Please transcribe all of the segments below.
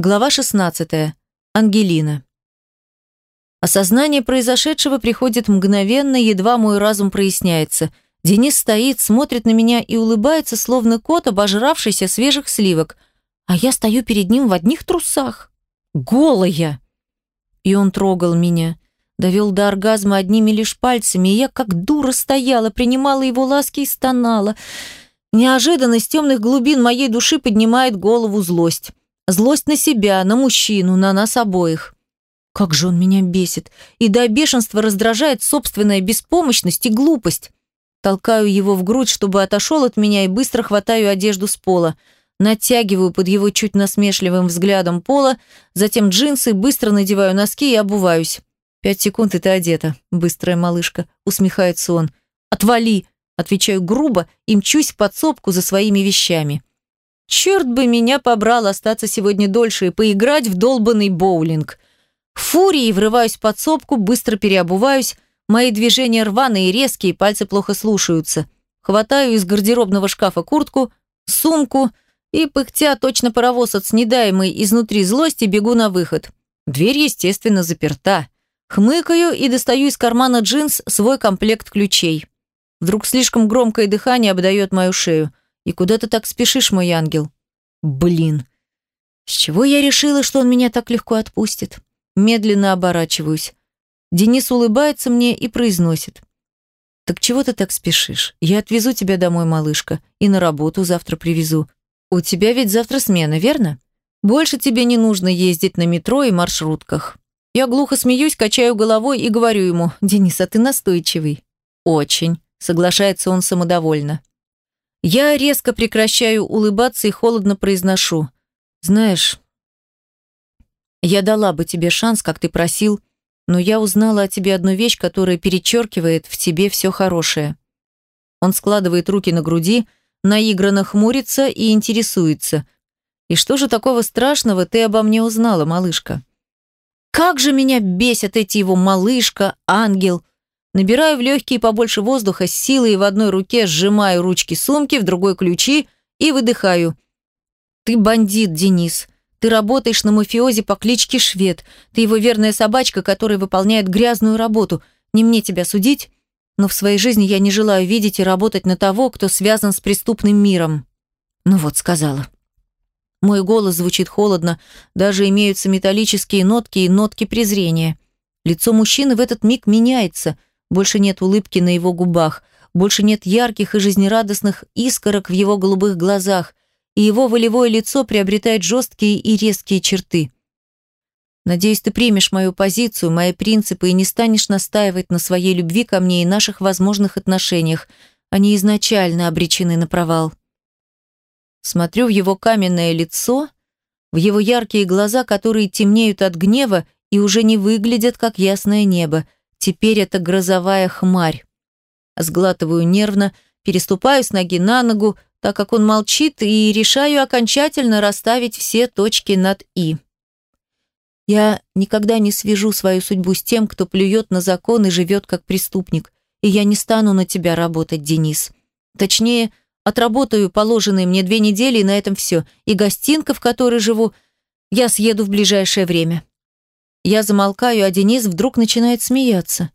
Глава 16. Ангелина. Осознание произошедшего приходит мгновенно, едва мой разум проясняется. Денис стоит, смотрит на меня и улыбается, словно кот, обожравшийся свежих сливок. А я стою перед ним в одних трусах. Голая! И он трогал меня. Довел до оргазма одними лишь пальцами, и я как дура стояла, принимала его ласки и стонала. Неожиданно с темных глубин моей души поднимает голову злость. Злость на себя, на мужчину, на нас обоих. Как же он меня бесит. И до бешенства раздражает собственная беспомощность и глупость. Толкаю его в грудь, чтобы отошел от меня, и быстро хватаю одежду с пола. Натягиваю под его чуть насмешливым взглядом пола, затем джинсы, быстро надеваю носки и обуваюсь. «Пять секунд, и ты одета, быстрая малышка», — усмехается он. «Отвали!» — отвечаю грубо и мчусь в подсобку за своими вещами. Черт бы меня побрал остаться сегодня дольше и поиграть в долбанный боулинг. Фурией врываюсь в подсобку, быстро переобуваюсь. Мои движения рваные и резкие, пальцы плохо слушаются. Хватаю из гардеробного шкафа куртку, сумку и, пыхтя точно паровоз от снедаемой изнутри злости, бегу на выход. Дверь, естественно, заперта. Хмыкаю и достаю из кармана джинс свой комплект ключей. Вдруг слишком громкое дыхание обдает мою шею. И куда ты так спешишь, мой ангел? Блин. С чего я решила, что он меня так легко отпустит? Медленно оборачиваюсь. Денис улыбается мне и произносит. «Так чего ты так спешишь? Я отвезу тебя домой, малышка, и на работу завтра привезу. У тебя ведь завтра смена, верно? Больше тебе не нужно ездить на метро и маршрутках». Я глухо смеюсь, качаю головой и говорю ему, «Денис, а ты настойчивый». «Очень», — соглашается он самодовольно. Я резко прекращаю улыбаться и холодно произношу. «Знаешь, я дала бы тебе шанс, как ты просил, но я узнала о тебе одну вещь, которая перечеркивает в тебе все хорошее». Он складывает руки на груди, наигранно хмурится и интересуется. «И что же такого страшного ты обо мне узнала, малышка?» «Как же меня бесят эти его малышка, ангел!» Набираю в легкие побольше воздуха, с силой в одной руке сжимаю ручки сумки, в другой ключи и выдыхаю. «Ты бандит, Денис. Ты работаешь на мафиозе по кличке Швед. Ты его верная собачка, которая выполняет грязную работу. Не мне тебя судить, но в своей жизни я не желаю видеть и работать на того, кто связан с преступным миром». Ну вот, сказала. Мой голос звучит холодно, даже имеются металлические нотки и нотки презрения. Лицо мужчины в этот миг меняется – больше нет улыбки на его губах, больше нет ярких и жизнерадостных искорок в его голубых глазах, и его волевое лицо приобретает жесткие и резкие черты. Надеюсь, ты примешь мою позицию, мои принципы и не станешь настаивать на своей любви ко мне и наших возможных отношениях. Они изначально обречены на провал. Смотрю в его каменное лицо, в его яркие глаза, которые темнеют от гнева и уже не выглядят как ясное небо – Теперь это грозовая хмарь. Сглатываю нервно, переступаю с ноги на ногу, так как он молчит, и решаю окончательно расставить все точки над «и». Я никогда не свяжу свою судьбу с тем, кто плюет на закон и живет как преступник. И я не стану на тебя работать, Денис. Точнее, отработаю положенные мне две недели, и на этом все. И гостинка, в которой живу, я съеду в ближайшее время. Я замолкаю, а Денис вдруг начинает смеяться.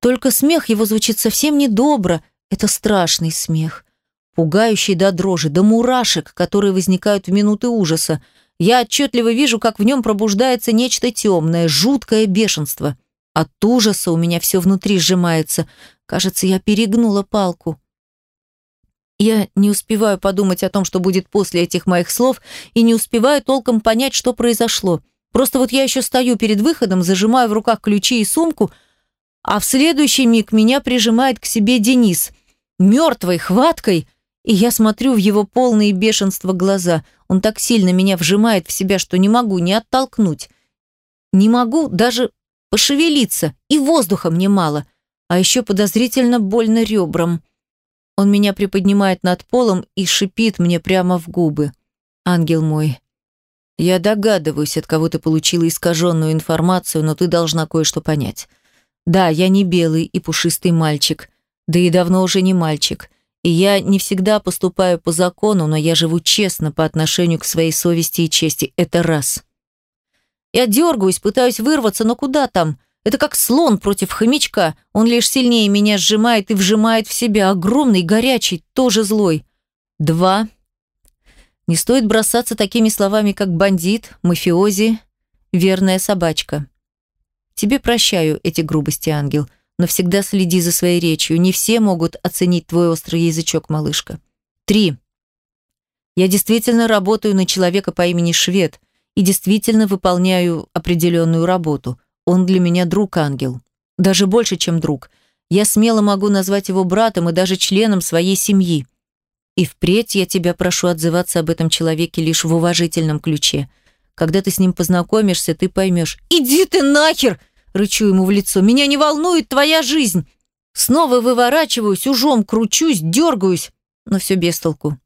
Только смех его звучит совсем недобро. Это страшный смех. Пугающий до дрожи, до мурашек, которые возникают в минуты ужаса. Я отчетливо вижу, как в нем пробуждается нечто темное, жуткое бешенство. От ужаса у меня все внутри сжимается. Кажется, я перегнула палку. Я не успеваю подумать о том, что будет после этих моих слов, и не успеваю толком понять, что произошло. Просто вот я еще стою перед выходом, зажимаю в руках ключи и сумку, а в следующий миг меня прижимает к себе Денис, мертвой хваткой, и я смотрю в его полные бешенства глаза. Он так сильно меня вжимает в себя, что не могу ни оттолкнуть. Не могу даже пошевелиться, и воздуха мне мало, а еще подозрительно больно ребрам. Он меня приподнимает над полом и шипит мне прямо в губы. «Ангел мой, я догадываюсь, от кого ты получила искаженную информацию, но ты должна кое-что понять. Да, я не белый и пушистый мальчик, да и давно уже не мальчик. И я не всегда поступаю по закону, но я живу честно по отношению к своей совести и чести. Это раз. Я дергаюсь, пытаюсь вырваться, но куда там? Это как слон против хомячка. Он лишь сильнее меня сжимает и вжимает в себя. Огромный, горячий, тоже злой. Два. Не стоит бросаться такими словами, как бандит, мафиози, верная собачка. Тебе прощаю эти грубости, ангел, но всегда следи за своей речью. Не все могут оценить твой острый язычок, малышка. Три. Я действительно работаю на человека по имени Швед и действительно выполняю определенную работу. Он для меня друг-ангел. Даже больше, чем друг. Я смело могу назвать его братом и даже членом своей семьи. И впредь я тебя прошу отзываться об этом человеке лишь в уважительном ключе. Когда ты с ним познакомишься, ты поймешь. «Иди ты нахер!» – рычу ему в лицо. «Меня не волнует твоя жизнь!» Снова выворачиваюсь, ужом кручусь, дергаюсь, но все без толку.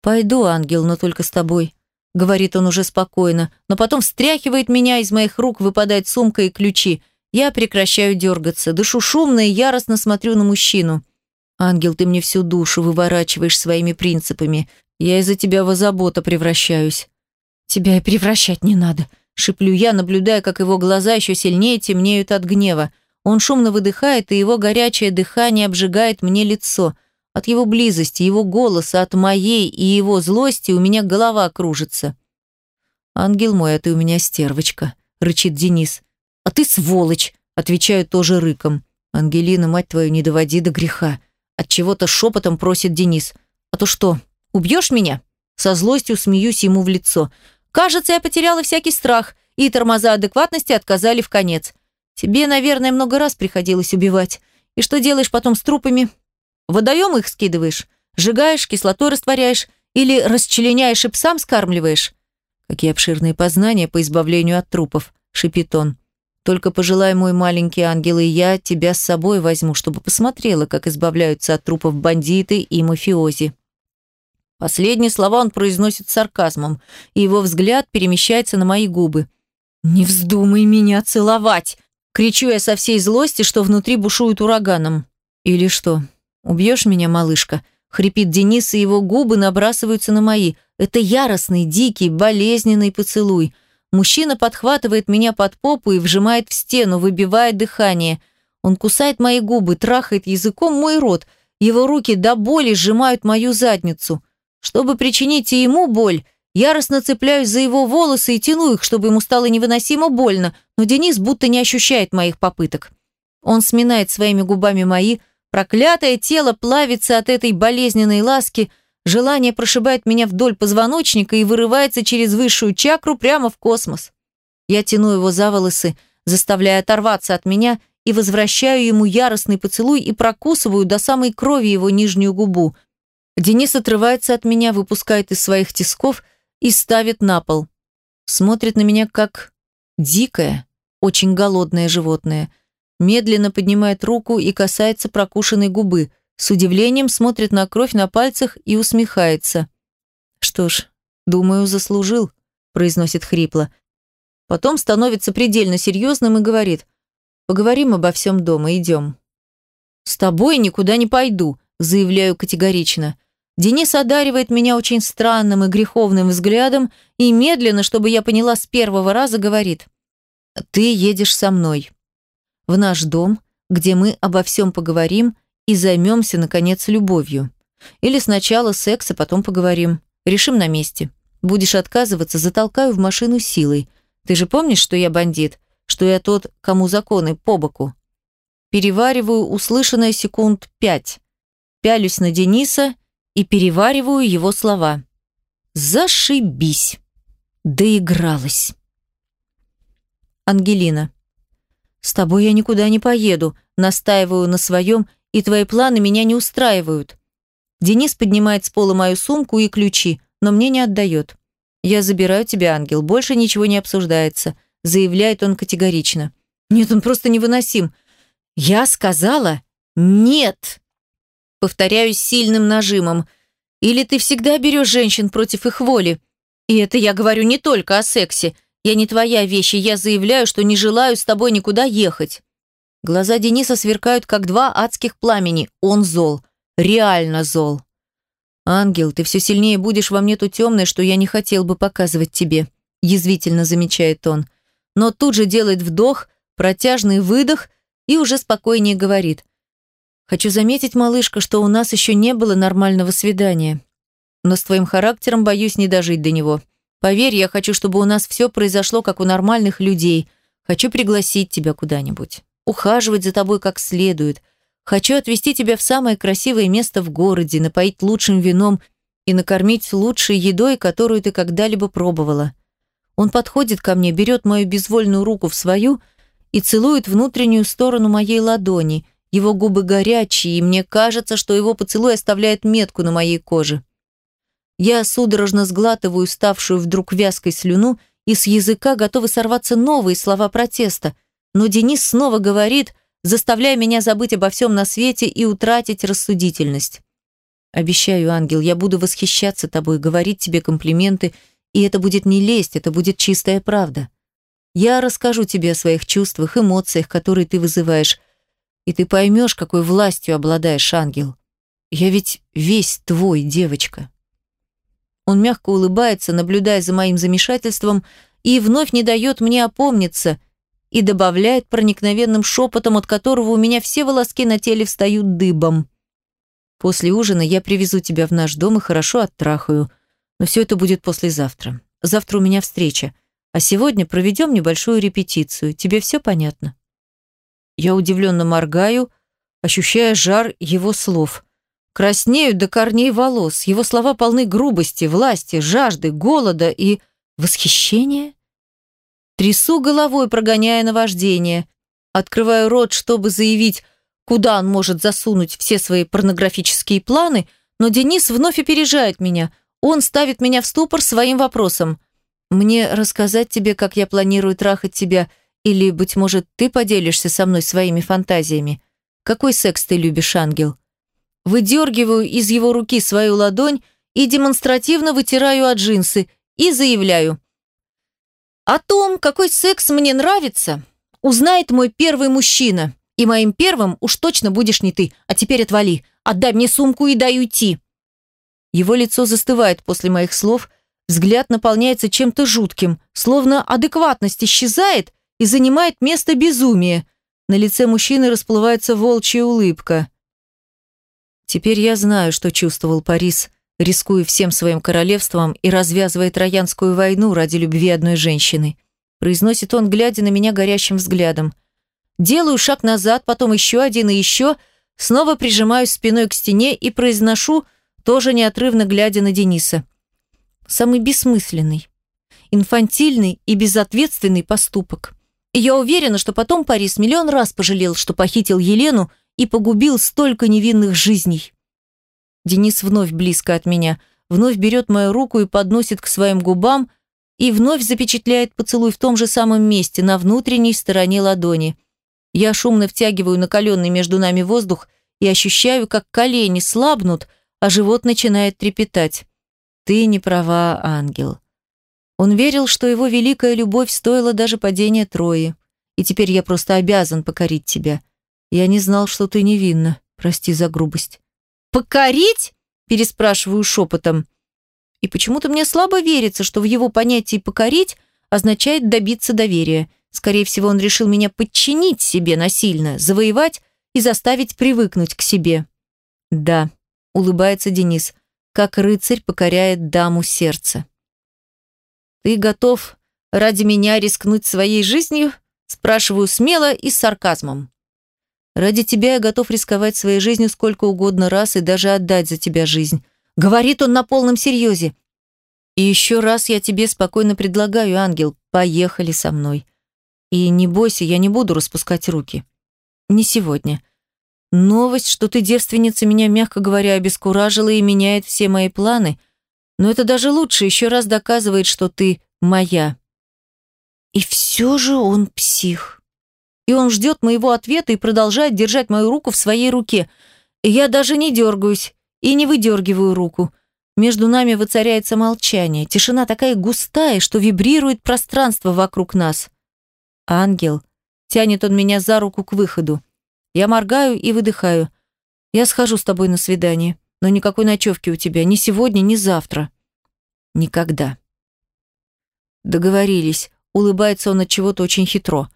«Пойду, ангел, но только с тобой», — говорит он уже спокойно, но потом встряхивает меня, из моих рук выпадает сумка и ключи. Я прекращаю дергаться, дышу шумно и яростно смотрю на мужчину. «Ангел, ты мне всю душу выворачиваешь своими принципами. Я из-за тебя в озабота превращаюсь». «Тебя и превращать не надо», — шиплю я, наблюдая, как его глаза еще сильнее темнеют от гнева. Он шумно выдыхает, и его горячее дыхание обжигает мне лицо — от его близости, его голоса, от моей и его злости у меня голова кружится. «Ангел мой, а ты у меня стервочка», — рычит Денис. «А ты сволочь», — отвечаю тоже рыком. «Ангелина, мать твою, не доводи до греха». От чего то шепотом просит Денис. «А то что, убьешь меня?» Со злостью смеюсь ему в лицо. «Кажется, я потеряла всякий страх, и тормоза адекватности отказали в конец. Тебе, наверное, много раз приходилось убивать. И что делаешь потом с трупами? Водоем их скидываешь, сжигаешь, кислотой растворяешь или расчленяешь и псам скармливаешь? Какие обширные познания по избавлению от трупов, шипит он. Только пожелай, мой маленький ангел, и я тебя с собой возьму, чтобы посмотрела, как избавляются от трупов бандиты и мафиози. Последние слова он произносит сарказмом, и его взгляд перемещается на мои губы. «Не вздумай меня целовать!» Кричу я со всей злости, что внутри бушует ураганом. Или что, «Убьешь меня, малышка?» — хрипит Денис, и его губы набрасываются на мои. Это яростный, дикий, болезненный поцелуй. Мужчина подхватывает меня под попу и вжимает в стену, выбивая дыхание. Он кусает мои губы, трахает языком мой рот. Его руки до боли сжимают мою задницу. Чтобы причинить и ему боль, яростно цепляюсь за его волосы и тяну их, чтобы ему стало невыносимо больно, но Денис будто не ощущает моих попыток. Он сминает своими губами мои, Проклятое тело плавится от этой болезненной ласки, желание прошибает меня вдоль позвоночника и вырывается через высшую чакру прямо в космос. Я тяну его за волосы, заставляя оторваться от меня и возвращаю ему яростный поцелуй и прокусываю до самой крови его нижнюю губу. Денис отрывается от меня, выпускает из своих тисков и ставит на пол. Смотрит на меня как дикое, очень голодное животное – медленно поднимает руку и касается прокушенной губы, с удивлением смотрит на кровь на пальцах и усмехается. «Что ж, думаю, заслужил», – произносит хрипло. Потом становится предельно серьезным и говорит, «Поговорим обо всем дома, идем». «С тобой никуда не пойду», – заявляю категорично. Денис одаривает меня очень странным и греховным взглядом и медленно, чтобы я поняла с первого раза, говорит, «Ты едешь со мной» в наш дом, где мы обо всем поговорим и займемся, наконец, любовью. Или сначала секс, а потом поговорим. Решим на месте. Будешь отказываться, затолкаю в машину силой. Ты же помнишь, что я бандит? Что я тот, кому законы по боку? Перевариваю услышанное секунд пять. Пялюсь на Дениса и перевариваю его слова. Зашибись. Доигралась. Ангелина. «С тобой я никуда не поеду», настаиваю на своем, и твои планы меня не устраивают. Денис поднимает с пола мою сумку и ключи, но мне не отдает. «Я забираю тебя, ангел, больше ничего не обсуждается», заявляет он категорично. «Нет, он просто невыносим». «Я сказала нет!» Повторяю с сильным нажимом. «Или ты всегда берешь женщин против их воли?» И это я говорю не только о сексе. Я не твоя вещь, и я заявляю, что не желаю с тобой никуда ехать». Глаза Дениса сверкают, как два адских пламени. Он зол. Реально зол. «Ангел, ты все сильнее будешь во мне то темное, что я не хотел бы показывать тебе», язвительно замечает он. но тут же делает вдох, протяжный выдох и уже спокойнее говорит. «Хочу заметить, малышка, что у нас еще не было нормального свидания. Но с твоим характером боюсь не дожить до него. Поверь, я хочу, чтобы у нас все произошло, как у нормальных людей. Хочу пригласить тебя куда-нибудь, ухаживать за тобой как следует. Хочу отвезти тебя в самое красивое место в городе, напоить лучшим вином и накормить лучшей едой, которую ты когда-либо пробовала. Он подходит ко мне, берет мою безвольную руку в свою и целует внутреннюю сторону моей ладони. Его губы горячие, и мне кажется, что его поцелуй оставляет метку на моей коже. Я судорожно сглатываю ставшую вдруг вязкой слюну, и с языка готовы сорваться новые слова протеста. Но Денис снова говорит, заставляя меня забыть обо всем на свете и утратить рассудительность. Обещаю, ангел, я буду восхищаться тобой, говорить тебе комплименты, и это будет не лесть, это будет чистая правда. Я расскажу тебе о своих чувствах, эмоциях, которые ты вызываешь, и ты поймешь, какой властью обладаешь, ангел. Я ведь весь твой, девочка. Он мягко улыбается, наблюдая за моим замешательством, и вновь не дает мне опомниться, и добавляет проникновенным шепотом, от которого у меня все волоски на теле встают дыбом. После ужина я привезу тебя в наш дом и хорошо оттрахаю. Но все это будет послезавтра. Завтра у меня встреча. А сегодня проведем небольшую репетицию. Тебе все понятно?» Я удивленно моргаю, ощущая жар его слов. Краснею до корней волос. Его слова полны грубости, власти, жажды, голода и восхищения. Трясу головой, прогоняя наваждение. Открываю рот, чтобы заявить куда он может засунуть все свои порнографические планы, но Денис вновь опережает меня. Он ставит меня в ступор своим вопросом. «Мне рассказать тебе, как я планирую трахать тебя, или, быть может, ты поделишься со мной своими фантазиями? Какой секс ты любишь, ангел?» Выдергиваю из его руки свою ладонь и демонстративно вытираю от джинсы и заявляю. «О том, какой секс мне нравится, узнает мой первый мужчина». И моим первым уж точно будешь не ты. А теперь отвали. Отдай мне сумку и дай уйти». Его лицо застывает после моих слов, взгляд наполняется чем-то жутким, словно адекватность исчезает и занимает место безумия. На лице мужчины расплывается волчья улыбка. Теперь я знаю, что чувствовал Парис, рискуя всем своим королевством и развязывая Троянскую войну ради любви одной женщины. Произносит он, глядя на меня горящим взглядом – Делаю шаг назад, потом еще один и еще, снова прижимаюсь спиной к стене и произношу, тоже неотрывно глядя на Дениса. Самый бессмысленный, инфантильный и безответственный поступок. И я уверена, что потом Парис миллион раз пожалел, что похитил Елену и погубил столько невинных жизней. Денис вновь близко от меня, вновь берет мою руку и подносит к своим губам и вновь запечатляет поцелуй в том же самом месте, на внутренней стороне ладони – я шумно втягиваю накаленный между нами воздух и ощущаю, как колени слабнут, а живот начинает трепетать. Ты не права, ангел. Он верил, что его великая любовь стоила даже падения Трои. И теперь я просто обязан покорить тебя. Я не знал, что ты невинна. Прости за грубость. «Покорить?» – переспрашиваю шепотом. И почему-то мне слабо верится, что в его понятии «покорить» означает добиться доверия. Скорее всего, он решил меня подчинить себе насильно, завоевать и заставить привыкнуть к себе. Да, улыбается Денис, как рыцарь покоряет даму сердца. Ты готов ради меня рискнуть своей жизнью? Спрашиваю смело и с сарказмом. Ради тебя я готов рисковать своей жизнью сколько угодно раз и даже отдать за тебя жизнь. Говорит он на полном серьезе. И еще раз я тебе спокойно предлагаю, ангел, поехали со мной. И не бойся, я не буду распускать руки. Не сегодня. Новость, что ты девственница, меня, мягко говоря, обескуражила и меняет все мои планы. Но это даже лучше, еще раз доказывает, что ты моя. И все же он псих. И он ждет моего ответа и продолжает держать мою руку в своей руке. Я даже не дергаюсь и не выдергиваю руку. Между нами воцаряется молчание. Тишина такая густая, что вибрирует пространство вокруг нас. «Ангел!» Тянет он меня за руку к выходу. Я моргаю и выдыхаю. «Я схожу с тобой на свидание, но никакой ночевки у тебя ни сегодня, ни завтра». «Никогда». Договорились. Улыбается он от чего-то очень хитро.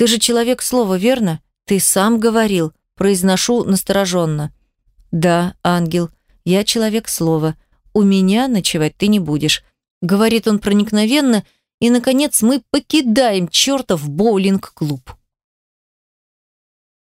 Ты же человек слова, верно? Ты сам говорил. Произношу настороженно. Да, ангел, я человек слова. У меня ночевать ты не будешь. Говорит он проникновенно, и, наконец, мы покидаем чертов боулинг-клуб.